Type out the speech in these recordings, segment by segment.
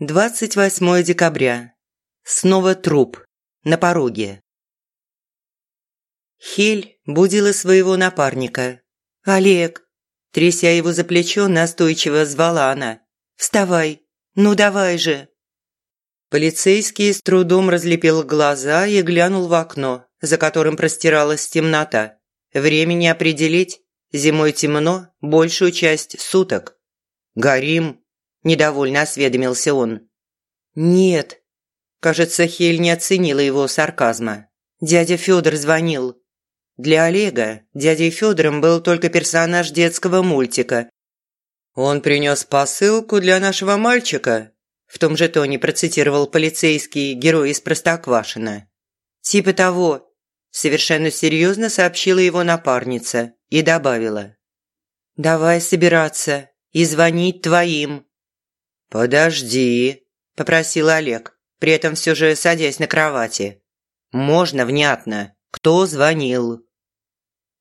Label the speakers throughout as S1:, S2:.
S1: 28 декабря. Снова труп. На пороге. Хель будила своего напарника. «Олег!» Тряся его за плечо, настойчиво звала она. «Вставай! Ну давай же!» Полицейский с трудом разлепил глаза и глянул в окно, за которым простиралась темнота. Времени определить. Зимой темно, большую часть суток. «Горим!» Недовольно осведомился он. «Нет». Кажется, Хель не оценила его сарказма. Дядя Федор звонил. Для Олега дядей Федором был только персонаж детского мультика. «Он принес посылку для нашего мальчика», в том же тоне процитировал полицейский герой из Простоквашино. «Типа того», совершенно серьезно сообщила его напарница и добавила. «Давай собираться и звонить твоим. «Подожди», – попросил Олег, при этом все же садясь на кровати. «Можно внятно. Кто звонил?»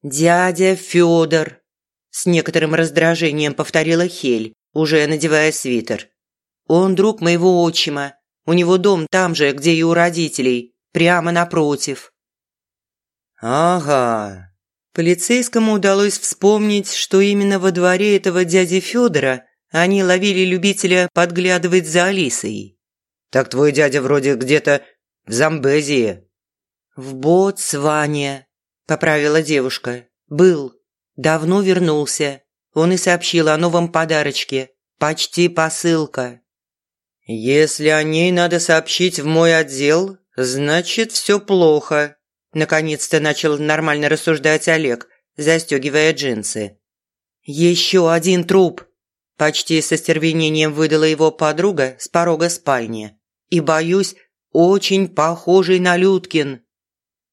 S1: «Дядя Федор», – с некоторым раздражением повторила Хель, уже надевая свитер. «Он друг моего отчима. У него дом там же, где и у родителей, прямо напротив». «Ага». Полицейскому удалось вспомнить, что именно во дворе этого дяди Федора они ловили любителя подглядывать за Алисой. «Так твой дядя вроде где-то в Замбезии». «В Ботсване», – поправила девушка. «Был. Давно вернулся. Он и сообщил о новом подарочке. Почти посылка». «Если о ней надо сообщить в мой отдел, значит, все плохо», – наконец-то начал нормально рассуждать Олег, застегивая джинсы. «Еще один труп», Почти со стервенением выдала его подруга с порога спальни. И, боюсь, очень похожий на Людкин.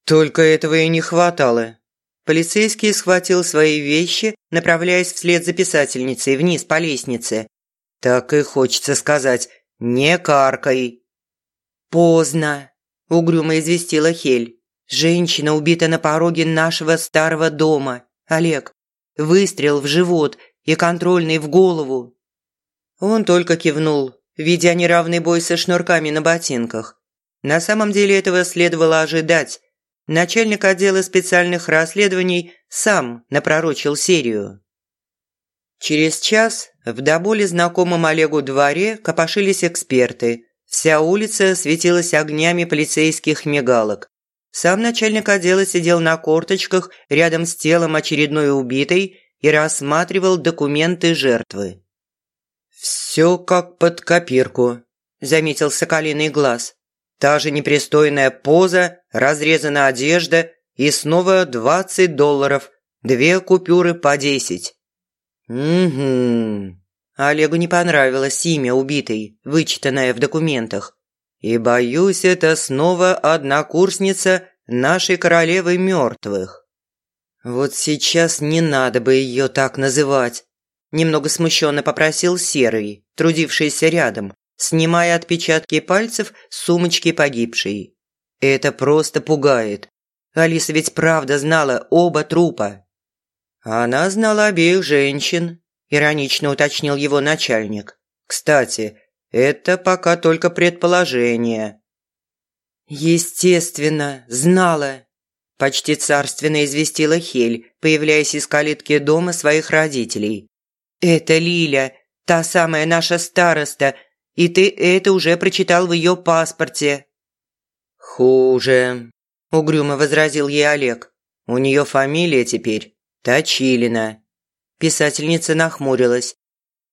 S1: Только этого и не хватало. Полицейский схватил свои вещи, направляясь вслед за писательницей вниз по лестнице. Так и хочется сказать «не каркай». «Поздно», – угрюмо известила Хель. «Женщина убита на пороге нашего старого дома. Олег, выстрел в живот – и контрольный в голову». Он только кивнул, видя неравный бой со шнурками на ботинках. На самом деле этого следовало ожидать. Начальник отдела специальных расследований сам напророчил серию. Через час в до боли знакомом Олегу дворе копошились эксперты. Вся улица светилась огнями полицейских мигалок. Сам начальник отдела сидел на корточках рядом с телом очередной убитой и рассматривал документы жертвы. «Все как под копирку», – заметил соколиный глаз. «Та же непристойная поза, разрезана одежда и снова двадцать долларов, две купюры по десять». «Угу». Олегу не понравилось имя убитой, вычитанное в документах. «И боюсь, это снова однокурсница нашей королевы мертвых». «Вот сейчас не надо бы ее так называть», – немного смущенно попросил Серый, трудившийся рядом, снимая отпечатки пальцев с сумочки погибшей. «Это просто пугает. Алиса ведь правда знала оба трупа». «Она знала обеих женщин», – иронично уточнил его начальник. «Кстати, это пока только предположение». «Естественно, знала», Почти царственно известила Хель, появляясь из калитки дома своих родителей. «Это Лиля, та самая наша староста, и ты это уже прочитал в ее паспорте». «Хуже», – угрюмо возразил ей Олег. «У нее фамилия теперь Точилина». Писательница нахмурилась.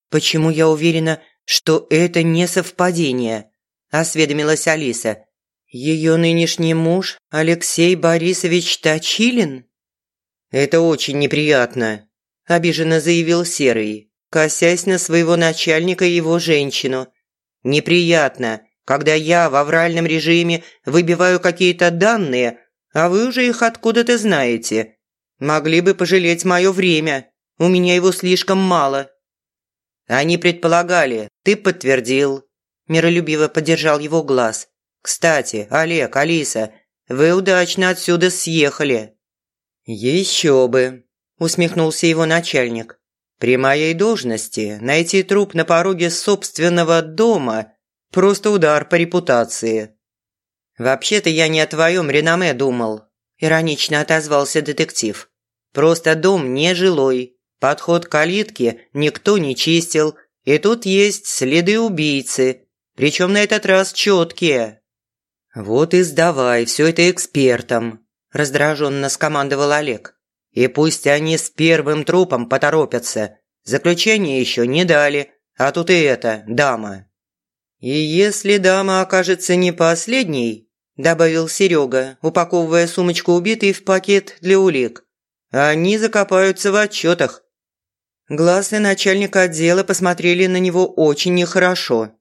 S1: «Почему я уверена, что это не совпадение?» – осведомилась Алиса, ее нынешний муж Алексей Борисович Точилин? Это очень неприятно, обиженно заявил Серый, косясь на своего начальника и его женщину. Неприятно, когда я в авральном режиме выбиваю какие-то данные, а вы уже их откуда-то знаете. Могли бы пожалеть мое время, у меня его слишком мало. Они предполагали, ты подтвердил. Миролюбиво поддержал его глаз. Кстати, Олег, Алиса, вы удачно отсюда съехали». «Еще бы», – усмехнулся его начальник. «При моей должности найти труп на пороге собственного дома Просто удар по репутации». «Вообще-то я не о твоем реноме думал», – иронично отозвался детектив. «Просто дом нежилой, подход к калитке никто не чистил, и тут есть следы убийцы, причем на этот раз четкие». «Вот и сдавай все это экспертам», – раздраженно скомандовал Олег. «И пусть они с первым трупом поторопятся. Заключение еще не дали, а тут и это, дама». «И если дама окажется не последней, добавил Серега, упаковывая сумочку убитой в пакет для улик. «Они закопаются в отчетах». Глазы начальника отдела посмотрели на него очень нехорошо.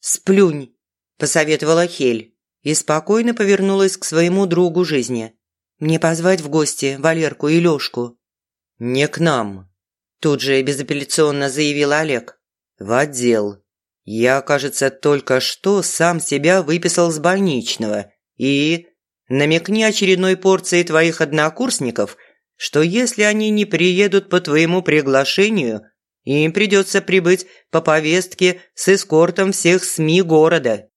S1: «Сплюнь», – посоветовала Хель и спокойно повернулась к своему другу жизни. «Мне позвать в гости Валерку и Лёшку?» «Не к нам», – тут же безапелляционно заявил Олег. «В отдел. Я, кажется, только что сам себя выписал с больничного. И намекни очередной порции твоих однокурсников, что если они не приедут по твоему приглашению, им придется прибыть по повестке с эскортом всех СМИ города».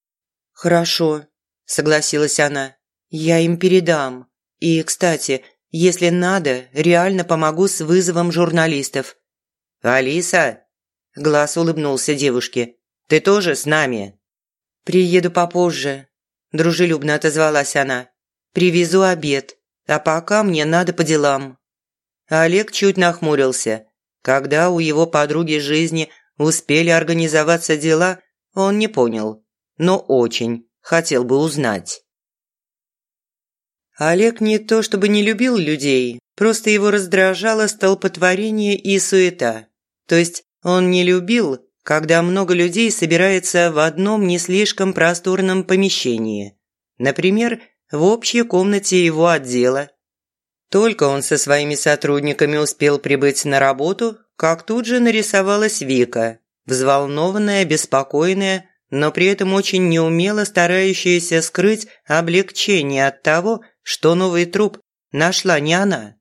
S1: «Хорошо», – согласилась она. «Я им передам. И, кстати, если надо, реально помогу с вызовом журналистов». «Алиса?» – Глаз улыбнулся девушке. Ты тоже с нами?» «Приеду попозже», – дружелюбно отозвалась она. «Привезу обед, а пока мне надо по делам». Олег чуть нахмурился. Когда у его подруги жизни успели организоваться дела, он не понял, но очень хотел бы узнать. Олег не то чтобы не любил людей, просто его раздражало столпотворение и суета. То есть он не любил, когда много людей собирается в одном не слишком просторном помещении. Например, в общей комнате его отдела. Только он со своими сотрудниками успел прибыть на работу, как тут же нарисовалась Вика, взволнованная, беспокойная, но при этом очень неумело старающаяся скрыть облегчение от того, что новый труп нашла не она.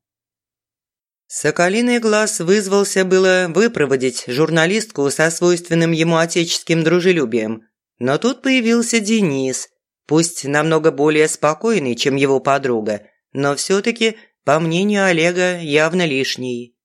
S1: Соколиный глаз вызвался было выпроводить журналистку со свойственным ему отеческим дружелюбием. Но тут появился Денис, пусть намного более спокойный, чем его подруга, но все-таки, по мнению Олега, явно лишний.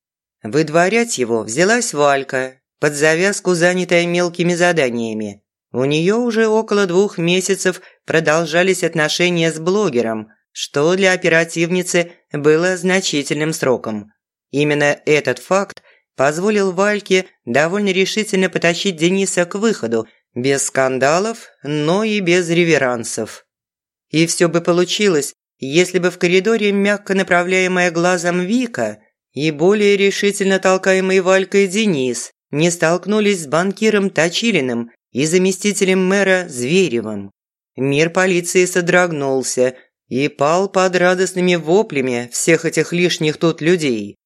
S1: Выдворять его взялась Валька, под завязку занятая мелкими заданиями. У нее уже около двух месяцев продолжались отношения с блогером, что для оперативницы было значительным сроком – Именно этот факт позволил Вальке довольно решительно потащить Дениса к выходу, без скандалов, но и без реверансов. И все бы получилось, если бы в коридоре мягко направляемая глазом Вика и более решительно толкаемый Валькой Денис не столкнулись с банкиром Точилиным и заместителем мэра Зверевым. Мир полиции содрогнулся и пал под радостными воплями всех этих лишних тут людей.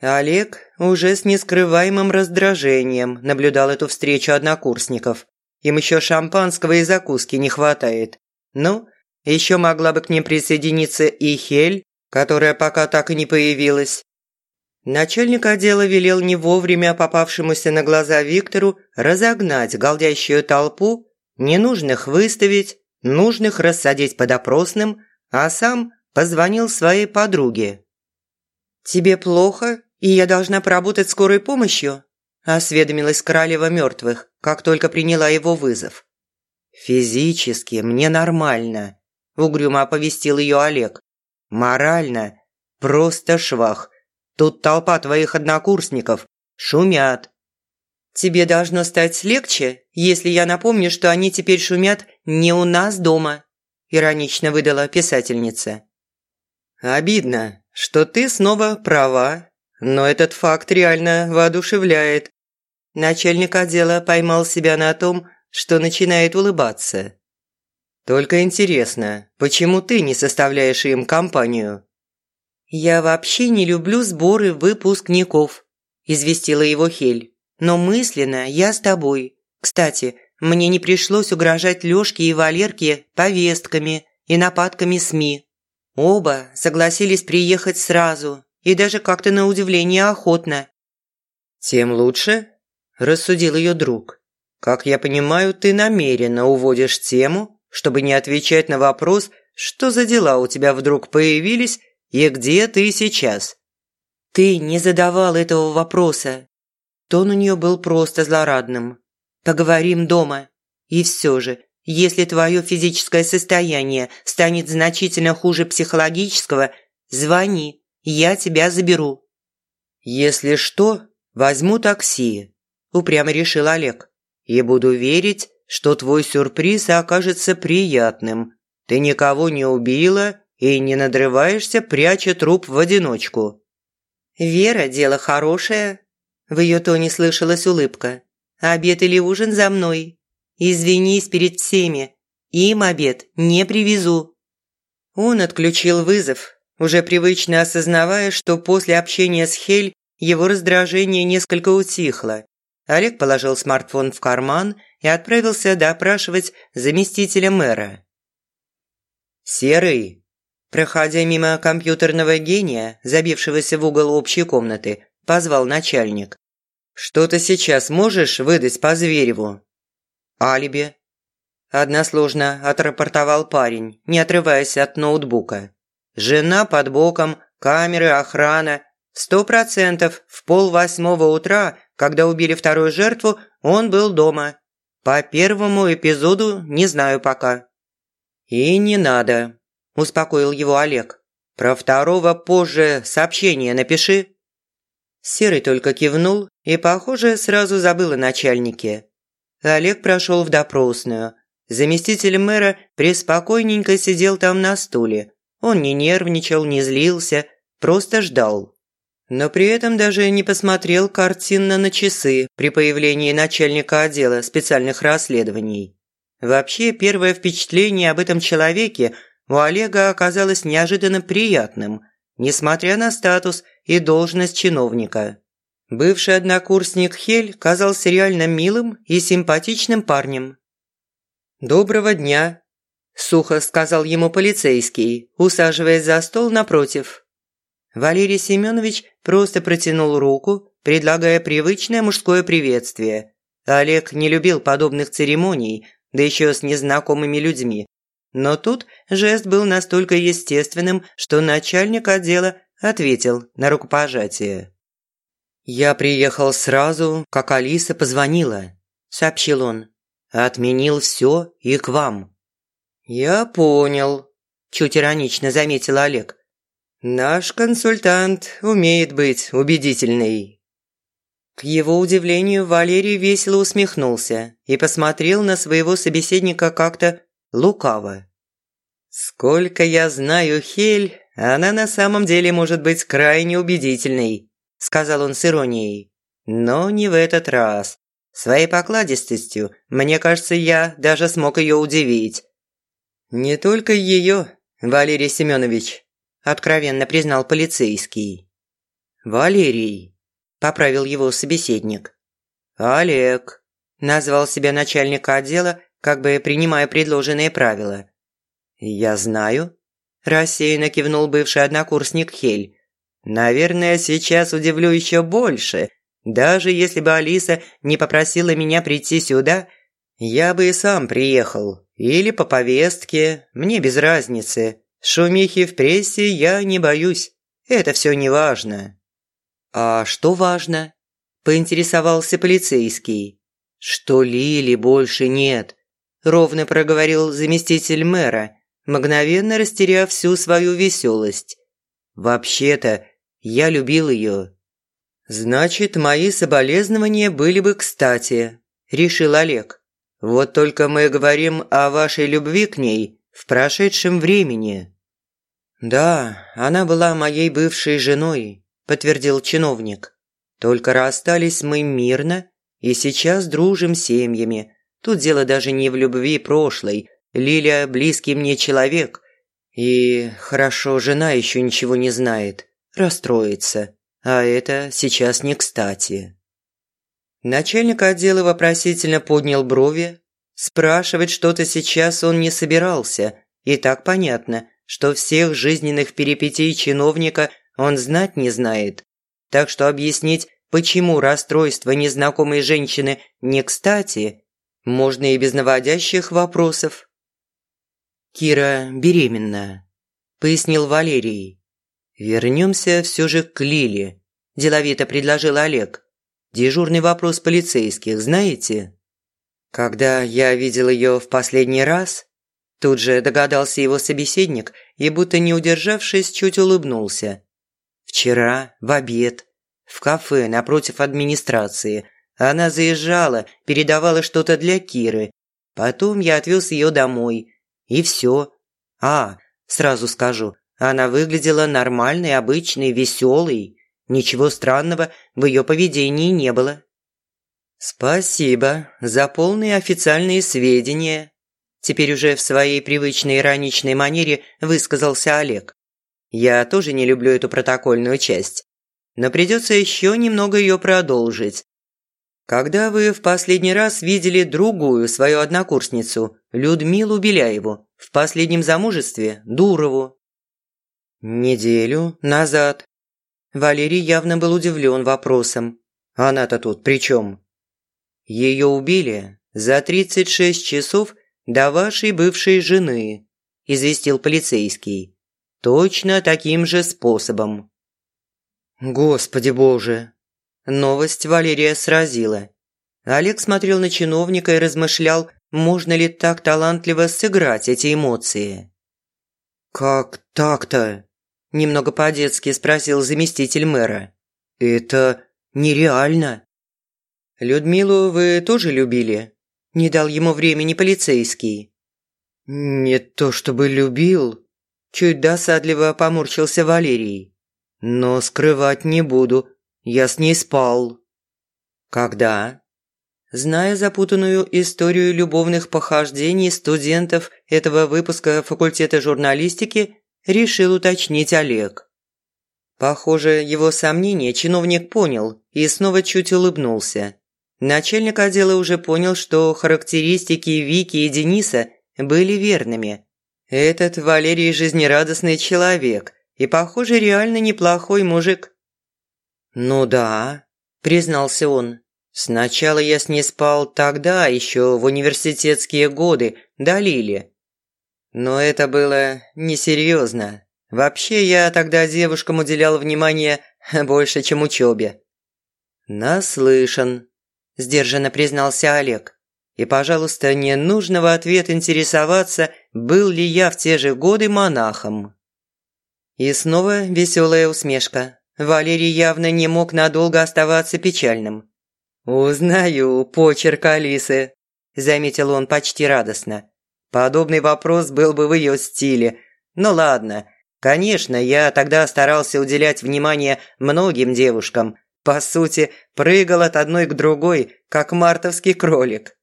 S1: Олег уже с нескрываемым раздражением наблюдал эту встречу однокурсников. Им еще шампанского и закуски не хватает. Ну, еще могла бы к ним присоединиться и Хель, которая пока так и не появилась. Начальник отдела велел не вовремя попавшемуся на глаза Виктору разогнать голдящую толпу, ненужных выставить, нужных рассадить под опросным, а сам позвонил своей подруге. «Тебе плохо?» «И я должна поработать скорой помощью?» – осведомилась королева мертвых, как только приняла его вызов. «Физически мне нормально», – угрюмо оповестил ее Олег. «Морально просто швах. Тут толпа твоих однокурсников. Шумят». «Тебе должно стать легче, если я напомню, что они теперь шумят не у нас дома», – иронично выдала писательница. «Обидно, что ты снова права но этот факт реально воодушевляет. Начальник отдела поймал себя на том, что начинает улыбаться. «Только интересно, почему ты не составляешь им компанию?» «Я вообще не люблю сборы выпускников», – известила его Хель. «Но мысленно я с тобой. Кстати, мне не пришлось угрожать Лёшке и Валерке повестками и нападками СМИ. Оба согласились приехать сразу, и даже как-то на удивление охотно. «Тем лучше», – рассудил ее друг. Как я понимаю, ты намеренно уводишь тему, чтобы не отвечать на вопрос, что за дела у тебя вдруг появились и где ты сейчас.
S2: Ты не задавал этого вопроса. Тон у нее был просто злорадным. Поговорим дома. И все же, если твое физическое состояние станет значительно хуже психологического, звони, я тебя заберу.
S1: Если что, возьму такси, упрямо решил Олег и буду верить, что твой сюрприз окажется приятным. Ты никого не убила и не надрываешься, пряча труп в одиночку».
S2: «Вера – дело хорошее». В ее тоне слышалась улыбка. «Обед или ужин за мной. Извинись перед всеми. Им обед не привезу».
S1: Он отключил вызов, уже привычно осознавая, что после общения с Хель его раздражение несколько утихло, Олег положил смартфон в карман и отправился допрашивать заместителя мэра. «Серый!» Проходя мимо компьютерного гения, забившегося в угол общей комнаты, позвал начальник. «Что ты сейчас можешь выдать по Звереву?» «Алиби». Односложно отрапортовал парень, не отрываясь от ноутбука. «Жена под боком, камеры, охрана. Сто процентов в пол восьмого утра когда убили вторую жертву, он был дома. По первому эпизоду не знаю пока». «И не надо», – успокоил его Олег. «Про второго позже сообщение напиши». Серый только кивнул и, похоже, сразу забыл о начальнике. Олег прошел в допросную. Заместитель мэра преспокойненько сидел там на стуле. Он не нервничал, не злился, просто ждал но при этом даже не посмотрел картинно на часы при появлении начальника отдела специальных расследований. Вообще, первое впечатление об этом человеке у Олега оказалось неожиданно приятным, несмотря на статус и должность чиновника. Бывший однокурсник Хель казался реально милым и симпатичным парнем. «Доброго дня», – сухо сказал ему полицейский, усаживаясь за стол напротив. Валерий Семенович просто протянул руку, предлагая привычное мужское приветствие. Олег не любил подобных церемоний, да еще с незнакомыми людьми. Но тут жест был настолько естественным, что начальник отдела ответил на рукопожатие. «Я приехал сразу, как Алиса позвонила», – сообщил он. «Отменил все и к вам». «Я понял», – чуть иронично заметил Олег. Наш консультант умеет быть убедительный. К его удивлению, Валерий весело усмехнулся и посмотрел на своего собеседника как-то лукаво. «Сколько я знаю Хель, она на самом деле может быть крайне убедительной», – сказал он с иронией. «Но не в этот раз. Своей покладистостью, мне кажется, я даже смог ее удивить». «Не только ее, Валерий Семенович», откровенно признал полицейский. «Валерий», – поправил его собеседник. «Олег», – назвал себя начальник отдела, как бы принимая предложенные правила. «Я знаю», – рассеянно кивнул бывший однокурсник Хель. «Наверное, сейчас удивлю еще больше. Даже если бы Алиса не попросила меня прийти сюда, я бы и сам приехал. Или по повестке, мне без разницы. Шумихи в прессе я не боюсь. Это все не важно». «А что важно?» – поинтересовался полицейский. «Что Лили больше нет», – ровно проговорил заместитель мэра, мгновенно растеряв всю свою веселость. «Вообще-то, я любил ее». «Значит, мои соболезнования были бы кстати», – решил Олег. «Вот только мы говорим о вашей любви к ней в прошедшем времени». «Да, она была моей бывшей женой», – подтвердил чиновник. «Только расстались мы мирно и сейчас дружим семьями. Тут дело даже не в любви прошлой. Лилия – близкий мне человек. И хорошо, жена еще ничего не знает. Расстроится. А это сейчас не кстати». Начальник отдела вопросительно поднял брови, Спрашивать что-то сейчас он не собирался, и так понятно, что всех жизненных перипетий чиновника он знать не знает. Так что объяснить, почему расстройство незнакомой женщины не кстати, Можно и без наводящих вопросов. «Кира беременна», – пояснил Валерий. «Вернемся все же к Лиле», – деловито предложил Олег. «Дежурный вопрос полицейских, знаете?» «Когда я видел ее в последний раз?» Тут же догадался его собеседник и, будто не удержавшись, чуть улыбнулся. «Вчера, в обед, в кафе напротив администрации. Она заезжала, передавала что-то для Киры. Потом я отвез ее домой. И все. А, сразу скажу, она выглядела нормальной, обычной, веселой. Ничего странного в ее поведении не было. «Спасибо за полные официальные сведения», Теперь уже в своей привычной ироничной манере высказался Олег. «Я тоже не люблю эту протокольную часть, но придется еще немного ее продолжить. Когда вы в последний раз видели другую свою однокурсницу, Людмилу Беляеву, в последнем замужестве Дурову?» «Неделю назад». Валерий явно был удивлен вопросом. «Она-то тут при чем?» «Ее убили за 36 часов до вашей бывшей жены», – известил полицейский. «Точно таким же способом». «Господи боже!» Новость Валерия сразила. Олег смотрел на чиновника и размышлял, можно ли так талантливо сыграть эти эмоции. «Как так-то?» – немного по-детски спросил заместитель мэра. «Это нереально». «Людмилу вы тоже любили?» – не дал ему времени полицейский. «Не то чтобы любил», – чуть досадливо поморщился Валерий. «Но скрывать не буду, я с ней спал». «Когда?» Зная запутанную историю любовных похождений студентов этого выпуска факультета журналистики, решил уточнить Олег. Похоже, его сомнения чиновник понял и снова чуть улыбнулся. Начальник отдела уже понял, что характеристики Вики и Дениса были верными. Этот Валерий жизнерадостный человек и, похоже, реально неплохой мужик. «Ну да», – признался он. «Сначала я с ней спал тогда, еще в университетские годы, до Лили. Но это было несерьезно. Вообще, я тогда девушкам уделял внимание больше, чем учебе». «Наслышан», – сдержанно признался Олег. «И, пожалуйста, не нужно в ответ интересоваться, был ли я в те же годы монахом». И снова веселая усмешка. Валерий явно не мог надолго оставаться печальным. «Узнаю почерк Алисы», – заметил он почти радостно. «Подобный вопрос был бы в ее стиле. Ну ладно, конечно, я тогда старался уделять внимание многим девушкам. По сути, прыгал от одной к другой, как мартовский кролик».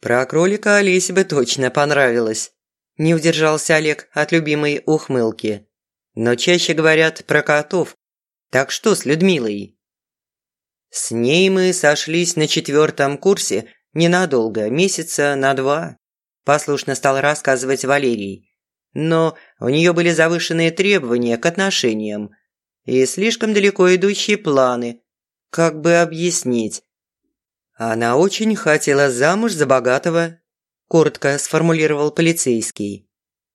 S1: Про кролика Алисе бы точно понравилось. Не удержался Олег от любимой ухмылки. Но чаще говорят про котов, так что с Людмилой?» «С ней мы сошлись на четвертом курсе ненадолго, месяца на два», – послушно стал рассказывать Валерий. «Но у нее были завышенные требования к отношениям и слишком далеко идущие планы. Как бы объяснить?» «Она очень хотела замуж за богатого», – коротко сформулировал полицейский.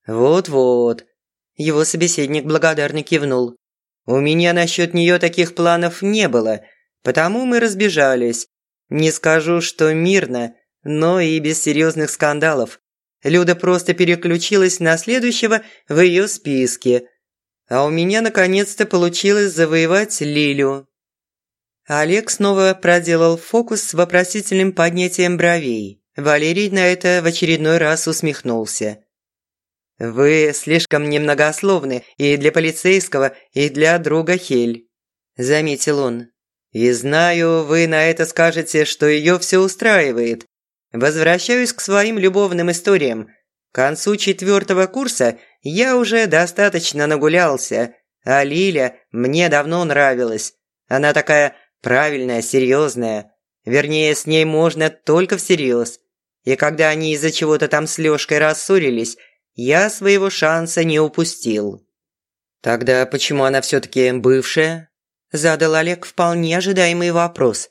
S1: «Вот-вот», – его собеседник благодарно кивнул. У меня насчет нее таких планов не было, потому мы разбежались. Не скажу, что мирно, но и без серьезных скандалов. Люда просто переключилась на следующего в ее списке. А у меня наконец-то получилось завоевать Лилю. Олег снова проделал фокус с вопросительным поднятием бровей. Валерий на это в очередной раз усмехнулся. «Вы слишком немногословны и для полицейского, и для друга Хель», – заметил он. «И знаю, вы на это скажете, что ее все устраивает. Возвращаюсь к своим любовным историям. К концу четвертого курса я уже достаточно нагулялся, а Лиля мне давно нравилась. Она такая правильная, серьезная. Вернее, с ней можно только всерьез. И когда они из-за чего-то там с Лёшкой рассорились – я своего шанса не упустил. Тогда почему она все-таки бывшая? Задал Олег вполне ожидаемый вопрос.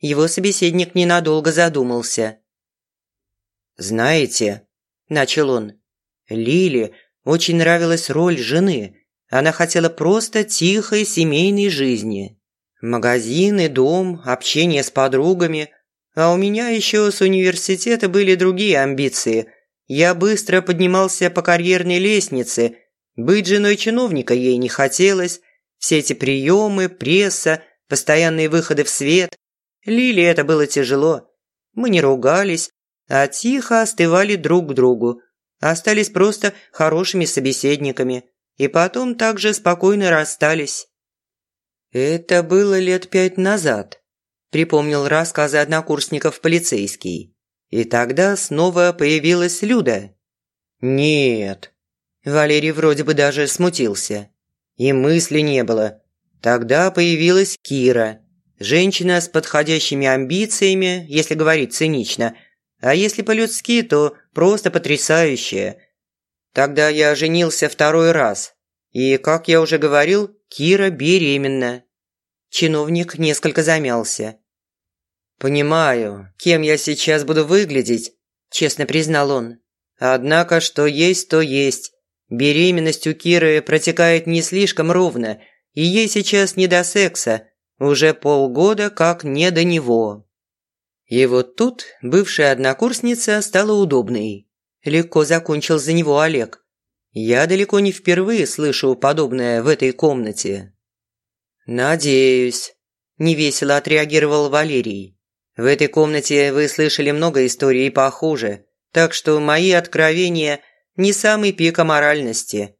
S1: Его собеседник ненадолго задумался. «Знаете», – начал он, – «Лиле очень нравилась роль жены. Она хотела просто тихой семейной жизни. Магазины, дом, общение с подругами. А у меня еще с университета были другие амбиции. Я быстро поднимался по карьерной лестнице. Быть женой чиновника ей не хотелось. Все эти приемы, пресса, постоянные выходы в свет. Лиле это было тяжело. Мы не ругались, а тихо остывали друг к другу. Остались просто хорошими собеседниками. И потом также спокойно расстались. «Это было лет пять назад», – припомнил рассказы однокурсников полицейский. «И тогда снова появилась Люда». «Нет». Валерий вроде бы даже смутился. И мысли не было. Тогда появилась Кира. Женщина с подходящими амбициями, если говорить цинично. А если по-людски, то просто потрясающая. Тогда я женился второй раз. И, как я уже говорил, Кира беременна. Чиновник несколько замялся. «Понимаю, кем я сейчас буду выглядеть», – честно признал он. «Однако, что есть, то есть. Беременность у Киры протекает не слишком ровно, и ей сейчас не до секса, уже полгода как не до него». И вот тут бывшая однокурсница стала удобной. Легко закончил за него Олег. Я далеко не впервые слышу подобное в этой комнате. «Надеюсь», – невесело отреагировал Валерий. «В этой комнате вы слышали много историй похуже, так что мои откровения – не самый пик аморальности».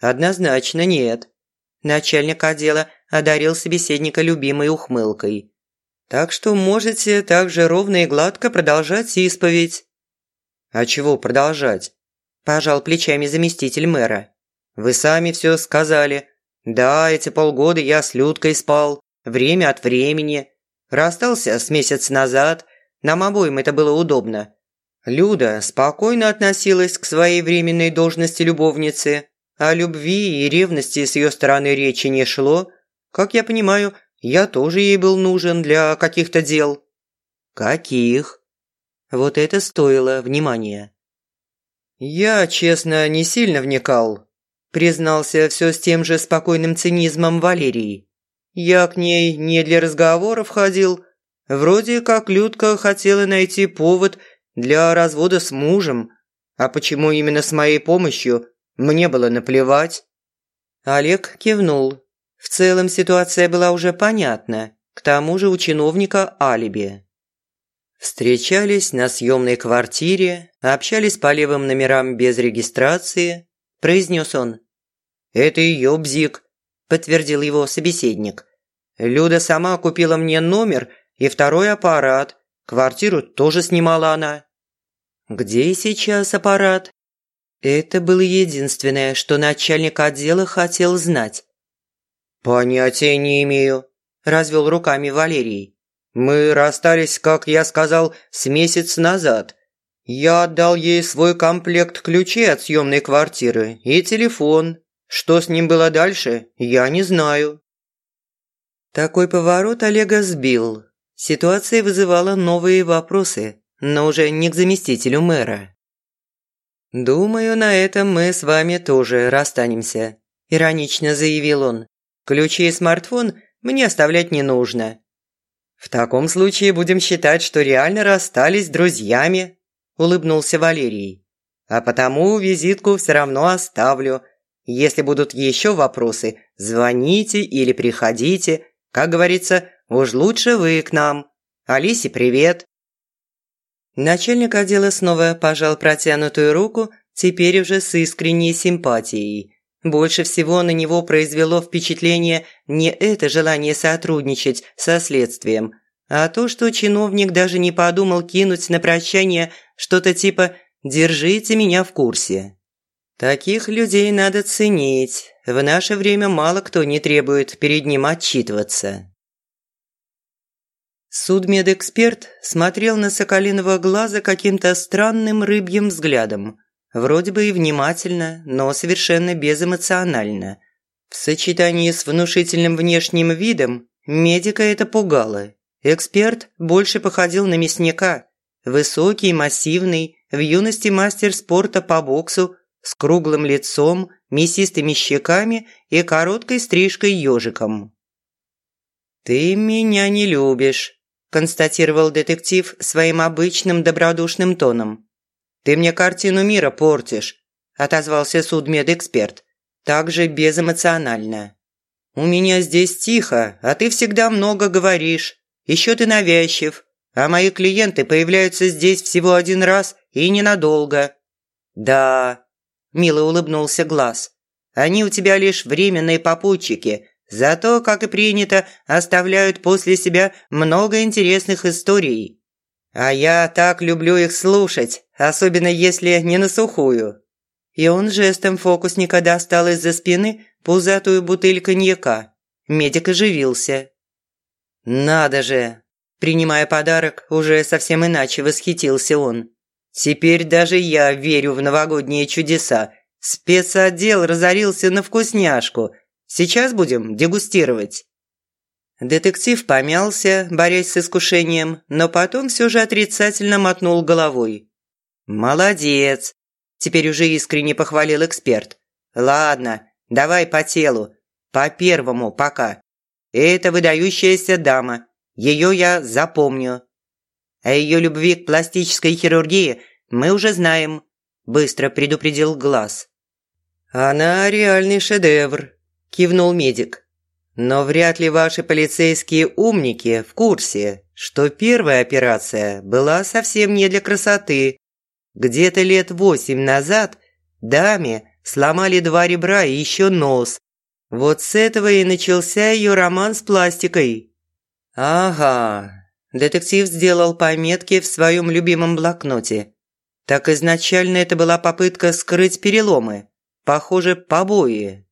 S1: «Однозначно нет». Начальник отдела одарил собеседника любимой ухмылкой. Так что можете также ровно и гладко продолжать исповедь». «А чего продолжать?» – пожал плечами заместитель мэра. «Вы сами все сказали. Да, эти полгода я с Людкой спал, время от времени. Расстался с месяц назад, нам обоим это было удобно. Люда спокойно относилась к своей временной должности любовницы, о любви и ревности с ее стороны речи не шло. Как я понимаю, я тоже ей был нужен для каких-то дел». «Каких?» Вот это стоило внимания. «Я, честно, не сильно вникал», – признался все с тем же спокойным цинизмом Валерий. «Я к ней не для разговоров ходил. Вроде как Людка хотела найти повод для развода с мужем. А почему именно с моей помощью, мне было наплевать». Олег кивнул, в целом ситуация была уже понятна, к тому же у чиновника алиби. Встречались на съемной квартире, общались по левым номерам без регистрации, произнес он. «Это ее бзик», – подтвердил его собеседник. «Люда сама купила мне номер и второй аппарат. Квартиру тоже снимала она». «Где сейчас аппарат?» Это было единственное, что начальник отдела хотел знать. «Понятия не имею», – развел руками Валерий. «Мы расстались, как я сказал, с месяц назад. Я отдал ей свой комплект ключей от съемной квартиры и телефон. Что с ним было дальше, я не знаю». Такой поворот Олега сбил. Ситуация вызывала новые вопросы, но уже не к заместителю мэра. «Думаю, на этом мы с вами тоже расстанемся», – иронично заявил он. Ключи и смартфон мне оставлять не нужно. В таком случае будем считать, что реально расстались друзьями, улыбнулся Валерий. А потому визитку все равно оставлю. Если будут еще вопросы, звоните или приходите. Как говорится, уж лучше вы к нам. Алисе привет. Начальник отдела снова пожал протянутую руку, теперь уже с искренней симпатией. Больше всего на него произвело впечатление не это желание сотрудничать со следствием, а то, что чиновник даже не подумал кинуть на прощание что-то типа «держите меня в курсе». Таких людей надо ценить. В наше время мало кто не требует перед ним отчитываться. Судмедэксперт смотрел на Соколиного глаза каким-то странным рыбьим взглядом – Вроде бы и внимательно, но совершенно безэмоционально. В сочетании с внушительным внешним видом медика это пугало. Эксперт больше походил на мясника.
S2: Высокий, массивный, в юности мастер спорта по боксу, с круглым лицом, мясистыми щеками и короткой стрижкой ежиком. «Ты меня не любишь», – констатировал детектив своим обычным добродушным тоном. «Ты мне картину мира портишь», – отозвался судмедэксперт, также безэмоционально. «У меня здесь тихо, а ты всегда много говоришь. Еще ты навязчив, а мои клиенты появляются здесь всего один раз и ненадолго». «Да», – мило улыбнулся Глаз, – «они у тебя лишь временные попутчики, зато, как и принято, оставляют после себя много интересных историй. А я так люблю их слушать, особенно если не на сухую». И он жестом фокусника достал из-за спины пузатую бутыль коньяка. Медик оживился. «Надо же!» Принимая подарок, уже совсем иначе восхитился он. «Теперь даже я верю в новогодние чудеса. Спецотдел разорился на вкусняшку. Сейчас будем дегустировать». Детектив помялся, борясь с искушением, но потом все же отрицательно мотнул головой. «Молодец!» – теперь уже искренне похвалил эксперт. «Ладно, давай по телу. По первому пока. Это выдающаяся дама. Ее я запомню. О ее любви к пластической хирургии мы уже знаем», – быстро предупредил Глаз. «Она реальный шедевр», – кивнул медик. «Но вряд ли ваши полицейские умники в курсе, что первая операция была совсем не для красоты. Где-то лет восемь назад даме сломали два ребра и еще нос. Вот с этого и начался ее роман с пластикой». «Ага», – детектив сделал пометки в своем любимом блокноте. «Так изначально это была попытка скрыть переломы. Похоже, побои».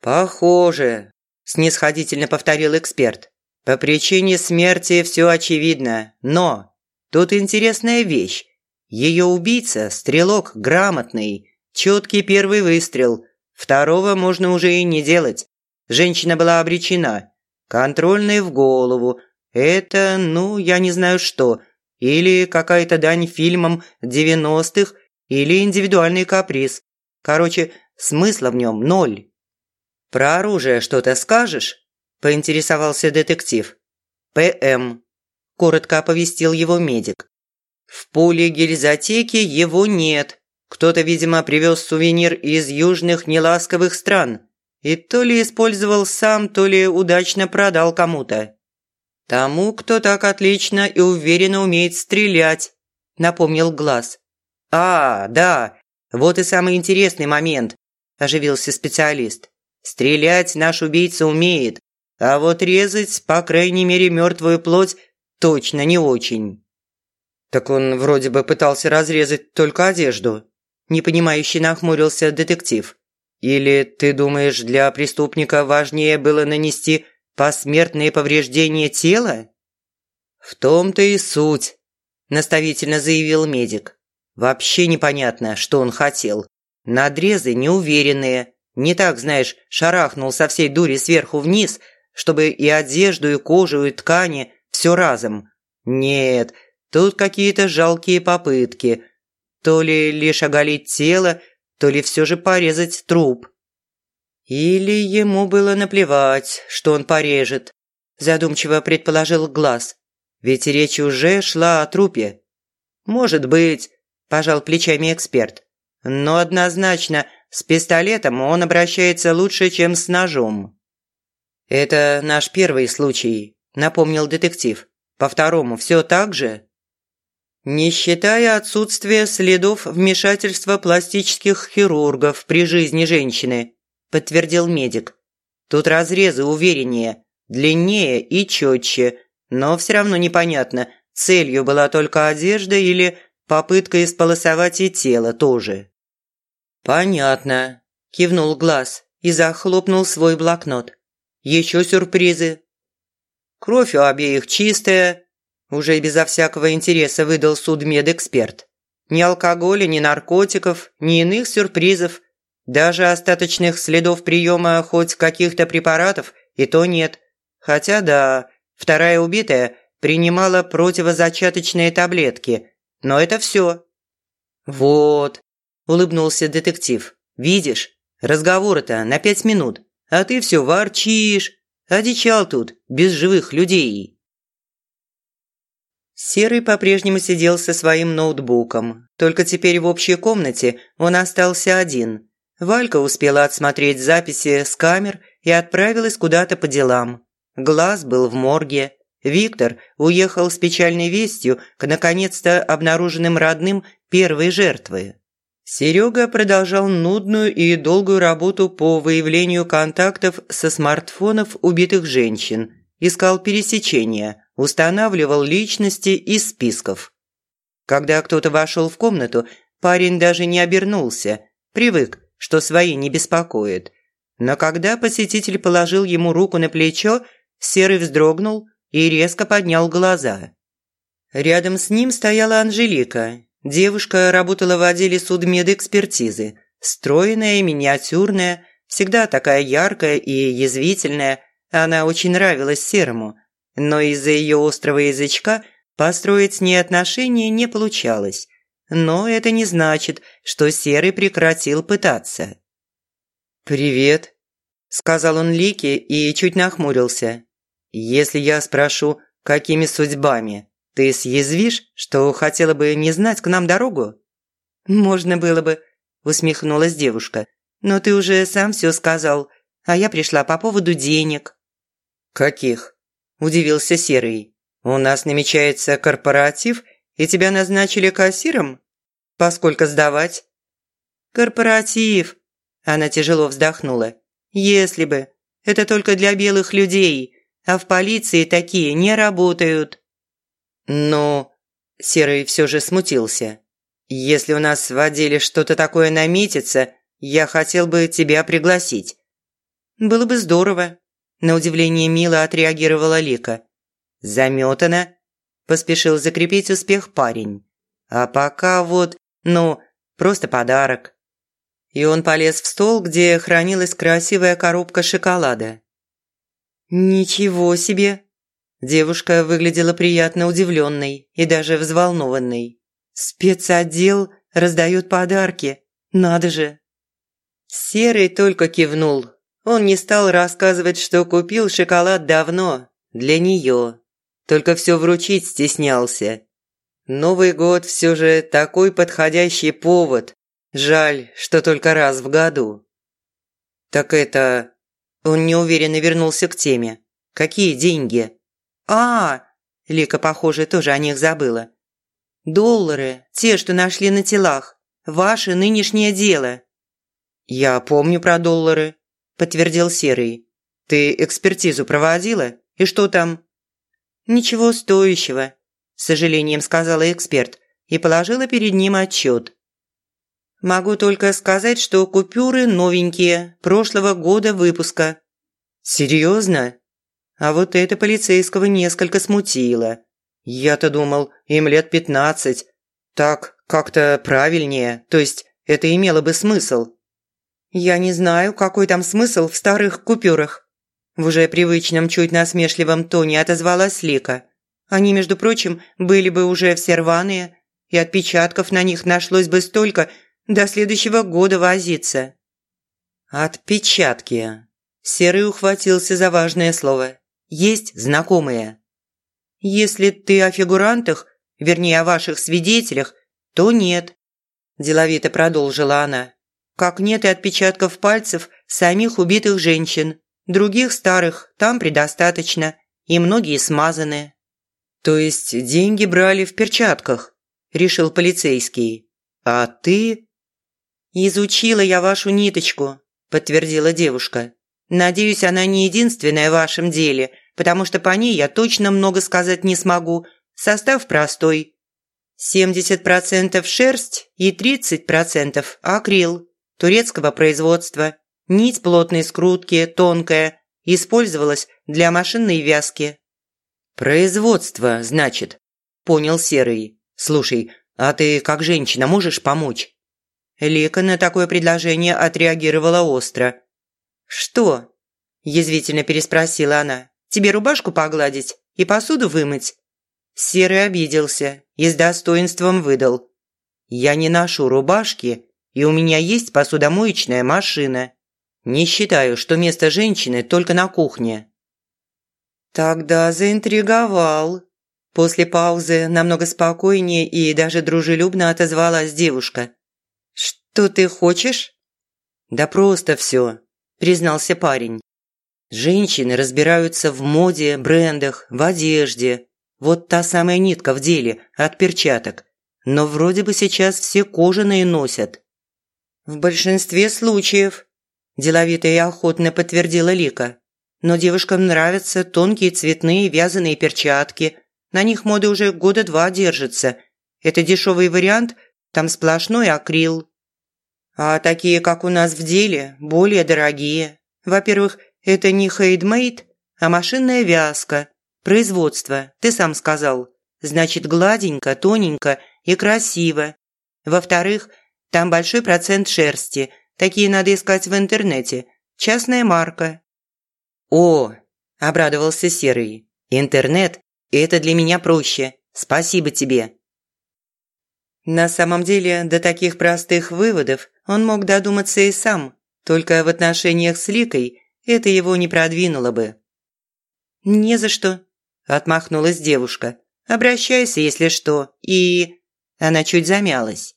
S2: «Похоже», – снисходительно повторил эксперт. «По причине смерти все очевидно, но тут интересная вещь. Ее убийца – стрелок грамотный, четкий первый выстрел, второго можно уже и не делать. Женщина была обречена. Контрольный в голову. Это, ну, я не знаю что. Или какая-то дань фильмам 90-х, или индивидуальный каприз. Короче, смысла в нем ноль. «Про оружие что-то скажешь?» – поинтересовался детектив. «ПМ», – коротко оповестил его медик. «В пуле гильзотеки его нет. Кто-то, видимо, привез сувенир из южных неласковых стран и то ли использовал сам, то ли удачно продал кому-то. Тому, кто так отлично и уверенно умеет стрелять», – напомнил Глаз. «А, да, вот и самый интересный момент», – оживился специалист. Стрелять наш убийца умеет, а вот резать, по крайней мере, мертвую плоть точно не очень. Так он вроде бы пытался разрезать только одежду. Непонимающе нахмурился детектив. Или ты думаешь, для преступника важнее было нанести посмертные повреждения тела? В том-то и суть, наставительно заявил медик. Вообще непонятно, что он хотел. Надрезы неуверенные, не так, знаешь, шарахнул со всей дури сверху вниз, чтобы и одежду, и кожу, и ткани все разом. Нет, тут какие-то жалкие попытки. То ли лишь оголить тело, то ли все же порезать труп. Или ему было наплевать, что он порежет, задумчиво предположил Глаз. Ведь речь уже шла о трупе. Может быть, пожал плечами эксперт. Но однозначно с пистолетом он обращается лучше, чем с ножом». «Это наш первый случай», – напомнил детектив. «По второму все так же?» «Не считая отсутствия следов вмешательства пластических хирургов при жизни женщины», – подтвердил медик. «Тут разрезы увереннее, длиннее и четче, но все равно непонятно, целью была только одежда или попытка исполосовать и тело тоже». «Понятно», – кивнул Глаз и захлопнул свой блокнот. «Еще сюрпризы». «Кровь у обеих чистая», – уже безо всякого интереса выдал судмедэксперт. «Ни алкоголя, ни наркотиков, ни иных сюрпризов. Даже остаточных следов приема хоть каких-то препаратов и то нет. Хотя да, вторая убитая
S1: принимала противозачаточные таблетки. Но это все». «Вот», – улыбнулся детектив. «Видишь, разговор-то на пять минут, а ты все ворчишь. Одичал тут, без живых людей». Серый по-прежнему сидел со своим ноутбуком. Только теперь в общей комнате он остался один. Валька успела отсмотреть записи с камер и отправилась куда-то по делам. Глаз был в морге. Виктор уехал с печальной вестью к наконец-то обнаруженным родным первой жертвы. Серега продолжал нудную и долгую работу по выявлению контактов со смартфонов убитых женщин, искал пересечения, устанавливал личности из списков. Когда кто-то вошел в комнату, парень даже не обернулся, привык, что свои не беспокоят. Но когда посетитель положил ему руку на плечо, Серый вздрогнул и резко поднял глаза. Рядом с ним стояла Анжелика. Девушка работала в отделе судмедэкспертизы. Стройная и миниатюрная, всегда такая яркая и язвительная. Она очень нравилась Серому, но из-за ее острого язычка построить с ней отношения не получалось. Но это не значит, что Серый прекратил пытаться. «Привет», – сказал он Лике и чуть нахмурился. «Если я спрошу, какими судьбами, ты съязвишь, что хотела бы не знать к нам дорогу?»
S2: «Можно было бы», – усмехнулась девушка. «Но ты уже сам все сказал, а я пришла по поводу денег».
S1: «Каких?» – удивился Серый. «У нас намечается корпоратив – и тебя назначили кассиром? Поскольку сдавать?»
S2: «Корпоратив!» Она тяжело вздохнула. «Если бы. Это только для белых людей, а в полиции такие не работают».
S1: «Ну...» Серый все же смутился. «Если у нас в отделе что-то такое наметится, я хотел бы тебя пригласить».
S2: «Было бы здорово», – на удивление мило отреагировала Лика.
S1: «Заметана», Поспешил закрепить успех парень. А пока вот, ну, просто подарок. И он полез в стол, где хранилась красивая коробка шоколада.
S2: «Ничего себе!» Девушка выглядела приятно удивленной и даже взволнованной. «Спецотдел раздает подарки. Надо же!»
S1: Серый только кивнул. Он не стал рассказывать, что купил шоколад давно, для нее. Только все вручить стеснялся. Новый год все же такой подходящий повод. Жаль, что только раз в году. Так это... Он неуверенно вернулся к теме. Какие деньги?
S2: А, Лика, похоже, тоже о них забыла. Доллары, те, что нашли на телах. Ваше нынешнее дело.
S1: Я помню про доллары, подтвердил Серый. Ты экспертизу проводила? И что там?
S2: «Ничего стоящего», – с сожалением сказала эксперт и положила перед ним отчет. «Могу только сказать, что купюры новенькие, прошлого года выпуска».
S1: «Серьезно?» А вот это полицейского несколько смутило. Я-то думал, им лет пятнадцать. Так как-то правильнее, то есть это имело бы смысл.
S2: Я не знаю, какой там смысл в старых купюрах. В уже привычном, чуть насмешливом тоне отозвалась Лика. Они, между прочим, были бы уже все рваные, и отпечатков на них нашлось бы столько, до следующего года возиться.
S1: Отпечатки. Серый ухватился за важное слово. Есть знакомые.
S2: Если ты о фигурантах, вернее, о ваших свидетелях, то нет. Деловито продолжила она. Как нет и отпечатков пальцев самих убитых женщин. Других старых там предостаточно, и многие смазаны».
S1: «То есть деньги брали в перчатках?» – решил полицейский. «А ты?»
S2: «Изучила я вашу ниточку», – подтвердила девушка. «Надеюсь, она не единственная в вашем деле, потому что по ней я точно много сказать не смогу. Состав простой. 70% шерсть и 30% акрил турецкого производства. Нить плотной скрутки, тонкая, использовалась для машинной вязки.
S1: «Производство, значит», – понял Серый. «Слушай, а ты как женщина можешь помочь?»
S2: Лика на такое предложение отреагировала остро. «Что?» – язвительно переспросила она. «Тебе рубашку погладить и посуду вымыть? Серый обиделся и с достоинством выдал. «Я не ношу рубашки, и у меня есть посудомоечная машина. Не считаю, что место женщины только на кухне». «Тогда заинтриговал». После паузы намного спокойнее и даже дружелюбно отозвалась девушка. «Что ты хочешь?» «Да просто все», – признался парень. «Женщины разбираются в моде, брендах, в одежде. Вот та самая нитка в деле от перчаток. Но вроде бы сейчас все кожаные носят». «В большинстве случаев», – деловито и охотно подтвердила Лика. «Но девушкам нравятся тонкие цветные вязаные перчатки. На них моды уже года два держатся. Это дешевый вариант, там сплошной акрил». А такие, как у нас в деле, более дорогие. Во-первых, это не хендмейд, а машинная вязка. Производство, ты сам сказал. Значит, гладенько, тоненько и красиво. Во-вторых, там большой процент шерсти. Такие надо искать в интернете. Частная марка. «О!» – обрадовался Серый. «Интернет – это для меня проще. Спасибо тебе». На самом деле, до таких простых выводов он мог додуматься и сам, только в отношениях с Ликой это его не продвинуло бы. «Не за что», – отмахнулась девушка. «Обращайся, если что, и...» Она чуть замялась.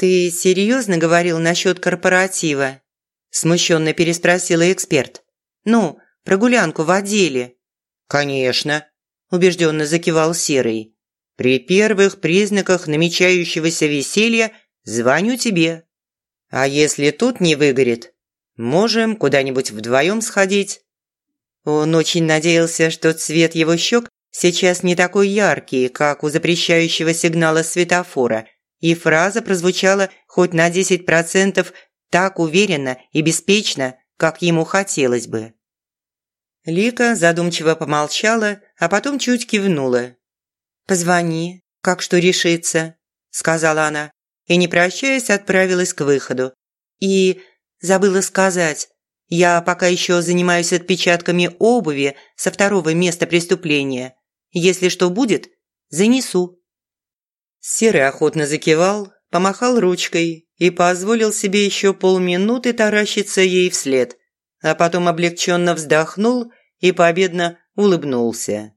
S2: «Ты серьезно говорил насчет корпоратива?» – смущенно переспросила эксперт. «Ну, прогулянку в отделе».
S1: «Конечно», –
S2: убежденно закивал Серый.
S1: При первых признаках намечающегося веселья звоню тебе. А если тут не выгорит, можем куда-нибудь вдвоем сходить».
S2: Он очень надеялся, что цвет его щек сейчас не такой яркий, как у запрещающего сигнала светофора, и фраза прозвучала хоть на 10% так уверенно и беспечно, как ему хотелось бы. Лика задумчиво помолчала, а потом чуть кивнула. «Позвони, как что решится», – сказала она, и, не прощаясь, отправилась к выходу. И забыла сказать, я пока еще занимаюсь отпечатками обуви со второго места преступления. Если что будет, занесу. Серый охотно закивал, помахал ручкой и позволил себе еще полминуты таращиться ей вслед, а потом облегченно вздохнул и победно улыбнулся.